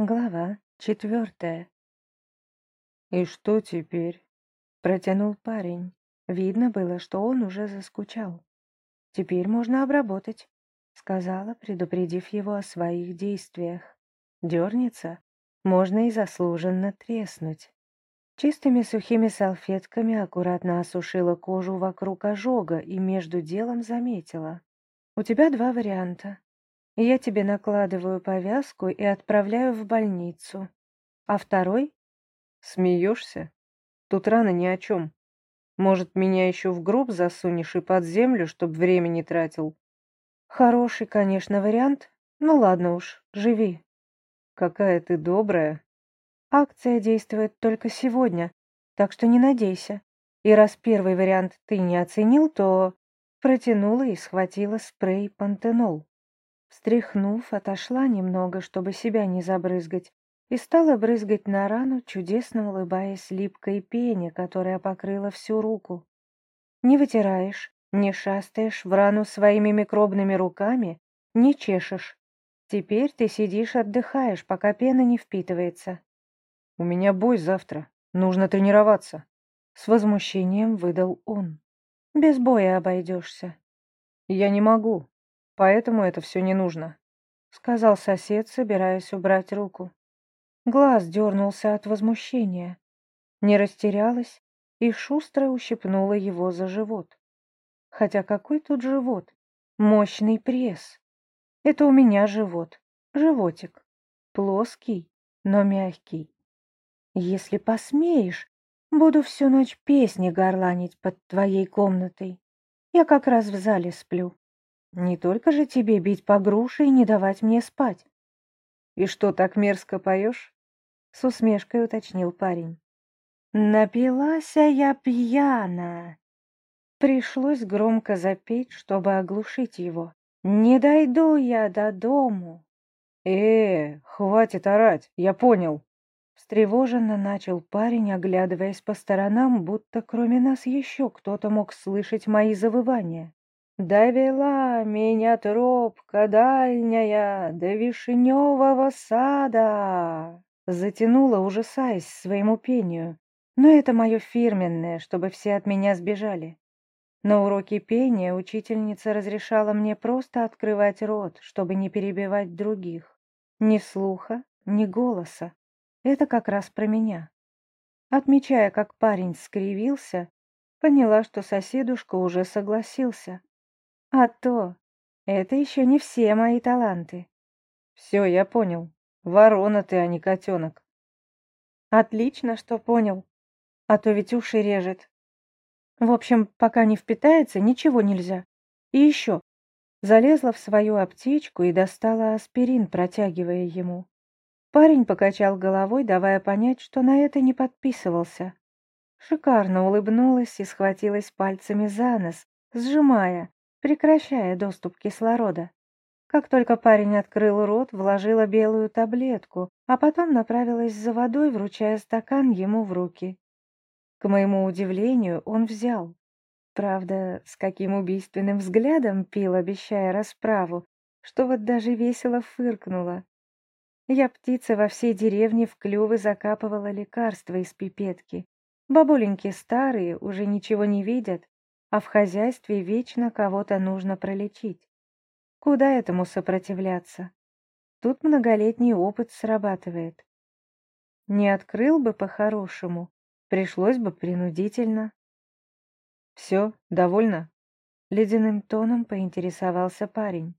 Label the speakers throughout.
Speaker 1: Глава четвертая. «И что теперь?» — протянул парень. Видно было, что он уже заскучал. «Теперь можно обработать», — сказала, предупредив его о своих действиях. «Дернется, можно и заслуженно треснуть». Чистыми сухими салфетками аккуратно осушила кожу вокруг ожога и между делом заметила. «У тебя два варианта. Я тебе накладываю повязку и отправляю в больницу. А второй?
Speaker 2: Смеешься? Тут рано ни о чем. Может, меня еще в гроб засунешь и под землю, чтоб время не тратил?
Speaker 1: Хороший, конечно, вариант. Ну ладно уж, живи.
Speaker 2: Какая ты добрая.
Speaker 1: Акция действует только сегодня, так что не надейся. И раз первый вариант ты не оценил, то протянула и схватила спрей пантенол. Встряхнув, отошла немного, чтобы себя не забрызгать, и стала брызгать на рану, чудесно улыбаясь липкой пене, которая покрыла всю руку. Не вытираешь, не шастаешь в рану своими микробными руками, не чешешь. Теперь ты сидишь отдыхаешь, пока пена не впитывается.
Speaker 2: «У меня бой завтра, нужно тренироваться», —
Speaker 1: с возмущением выдал он. «Без боя обойдешься».
Speaker 2: «Я не могу, Поэтому это все не нужно», —
Speaker 1: сказал сосед, собираясь убрать руку. Глаз дернулся от возмущения. Не растерялась и шустро ущипнула его за живот. Хотя какой тут живот? Мощный пресс. Это у меня живот. Животик. Плоский, но мягкий. Если посмеешь, буду всю ночь песни горланить под твоей комнатой. Я как раз в зале сплю. Не только же тебе бить по груше и не давать мне спать.
Speaker 2: И что, так мерзко поешь?
Speaker 1: С усмешкой уточнил парень. Напилась я пьяна. Пришлось громко запеть, чтобы оглушить его. Не дойду я до дому.
Speaker 2: Э, хватит орать, я понял.
Speaker 1: Встревоженно начал парень, оглядываясь по сторонам, будто кроме нас еще кто-то мог слышать мои завывания. Довела меня тропка дальняя до вишневого сада. Затянула, ужасаясь своему пению. Но это мое фирменное, чтобы все от меня сбежали. На уроке пения учительница разрешала мне просто открывать рот, чтобы не перебивать других. Ни слуха, ни голоса. Это как раз про меня. Отмечая, как парень скривился, поняла, что соседушка уже согласился. А то, это еще не все мои таланты.
Speaker 2: Все, я понял. Ворона ты, а не котенок.
Speaker 1: Отлично, что понял. А то ведь уши режет. В общем, пока не впитается, ничего нельзя. И еще. Залезла в свою аптечку и достала аспирин, протягивая ему. Парень покачал головой, давая понять, что на это не подписывался. Шикарно улыбнулась и схватилась пальцами за нос, сжимая, прекращая доступ кислорода. Как только парень открыл рот, вложила белую таблетку, а потом направилась за водой, вручая стакан ему в руки. К моему удивлению, он взял. Правда, с каким убийственным взглядом пил, обещая расправу, что вот даже весело фыркнула. Я птица во всей деревне в клювы закапывала лекарства из пипетки. Бабуленьки старые, уже ничего не видят, а в хозяйстве вечно кого-то нужно пролечить. Куда этому сопротивляться? Тут многолетний опыт срабатывает. Не открыл бы по-хорошему, пришлось бы принудительно.
Speaker 2: «Все, довольно?»
Speaker 1: — ледяным тоном поинтересовался парень.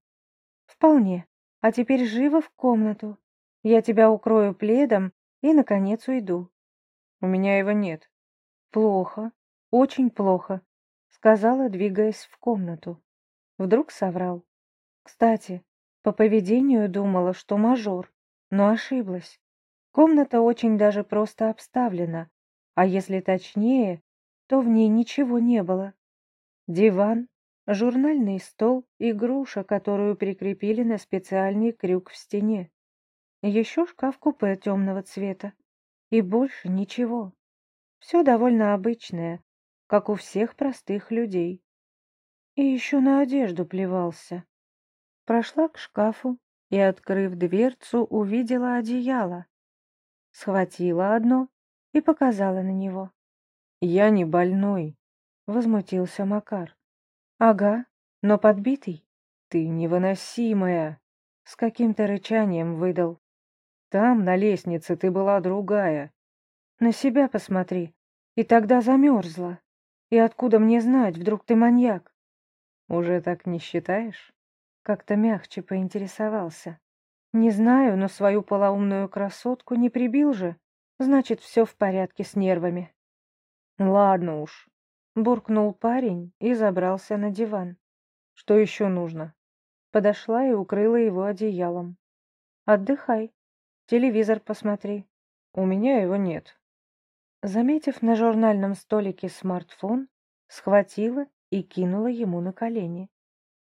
Speaker 1: «Вполне. А теперь живо в комнату. Я тебя укрою пледом и, наконец, уйду».
Speaker 2: «У меня его нет».
Speaker 1: «Плохо. Очень плохо сказала, двигаясь в комнату. Вдруг соврал. Кстати, по поведению думала, что мажор, но ошиблась. Комната очень даже просто обставлена, а если точнее, то в ней ничего не было. Диван, журнальный стол и груша, которую прикрепили на специальный крюк в стене. Еще шкаф-купе темного цвета. И больше ничего. Все довольно обычное, как у всех простых людей. И еще на одежду плевался. Прошла к шкафу, и, открыв дверцу, увидела одеяло. Схватила одно и показала на него.
Speaker 2: «Я не больной», — возмутился Макар.
Speaker 1: «Ага, но подбитый».
Speaker 2: «Ты невыносимая!» — с каким-то рычанием выдал. «Там, на лестнице, ты была другая».
Speaker 1: «На себя посмотри. И тогда замерзла. И откуда мне знать, вдруг ты маньяк?»
Speaker 2: «Уже так не считаешь?»
Speaker 1: Как-то мягче поинтересовался. «Не знаю, но свою полоумную красотку не прибил же. Значит, все в порядке с нервами».
Speaker 2: «Ладно уж», —
Speaker 1: буркнул парень и забрался на диван.
Speaker 2: «Что еще нужно?»
Speaker 1: Подошла и укрыла его одеялом. «Отдыхай. Телевизор посмотри.
Speaker 2: У меня его нет».
Speaker 1: Заметив на журнальном столике смартфон, схватила и кинула ему на колени.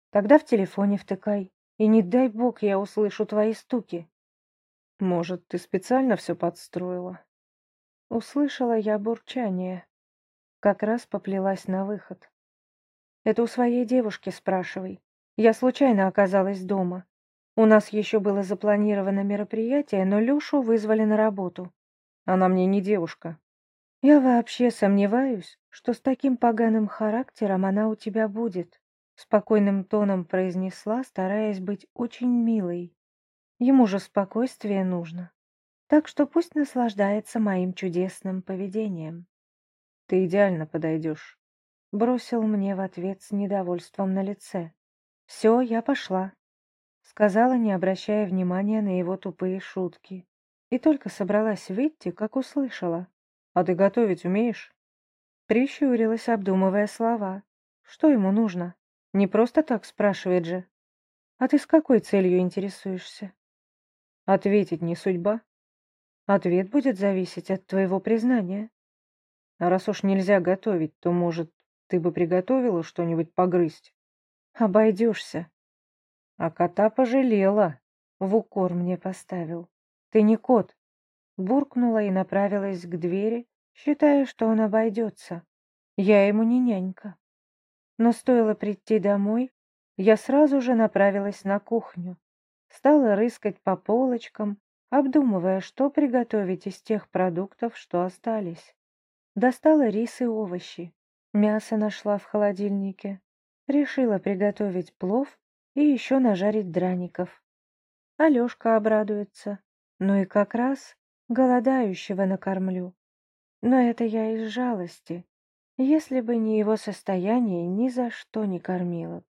Speaker 1: «Тогда в телефоне втыкай, и не дай бог я услышу твои стуки».
Speaker 2: «Может, ты специально все подстроила?»
Speaker 1: Услышала я бурчание. Как раз поплелась на выход. «Это у своей девушки спрашивай. Я случайно оказалась дома. У нас еще было запланировано мероприятие, но Люшу вызвали на работу.
Speaker 2: Она мне не девушка.
Speaker 1: Я вообще сомневаюсь, что с таким поганым характером она у тебя будет, спокойным тоном произнесла, стараясь быть очень милой. Ему же спокойствие нужно. Так что пусть наслаждается моим чудесным поведением.
Speaker 2: Ты идеально подойдешь.
Speaker 1: Бросил мне в ответ с недовольством на лице. «Все, я пошла», — сказала, не обращая внимания на его тупые шутки. И только собралась выйти, как услышала.
Speaker 2: «А ты готовить умеешь?»
Speaker 1: Прищурилась, обдумывая слова. «Что ему нужно? Не просто так спрашивает же. А ты с какой целью интересуешься?»
Speaker 2: «Ответить не судьба?»
Speaker 1: «Ответ будет зависеть от твоего признания».
Speaker 2: «А раз уж нельзя готовить, то, может, ты бы приготовила что-нибудь погрызть?»
Speaker 1: Обойдешься.
Speaker 2: А кота пожалела.
Speaker 1: В укор мне поставил. Ты не кот. Буркнула и направилась к двери, считая, что он обойдется. Я ему не нянька. Но стоило прийти домой, я сразу же направилась на кухню. Стала рыскать по полочкам, обдумывая, что приготовить из тех продуктов, что остались. Достала рис и овощи. Мясо нашла в холодильнике. Решила приготовить плов и еще нажарить драников. Алешка обрадуется. Ну и как раз голодающего накормлю. Но это я из жалости. Если бы не его состояние, ни за что не кормила.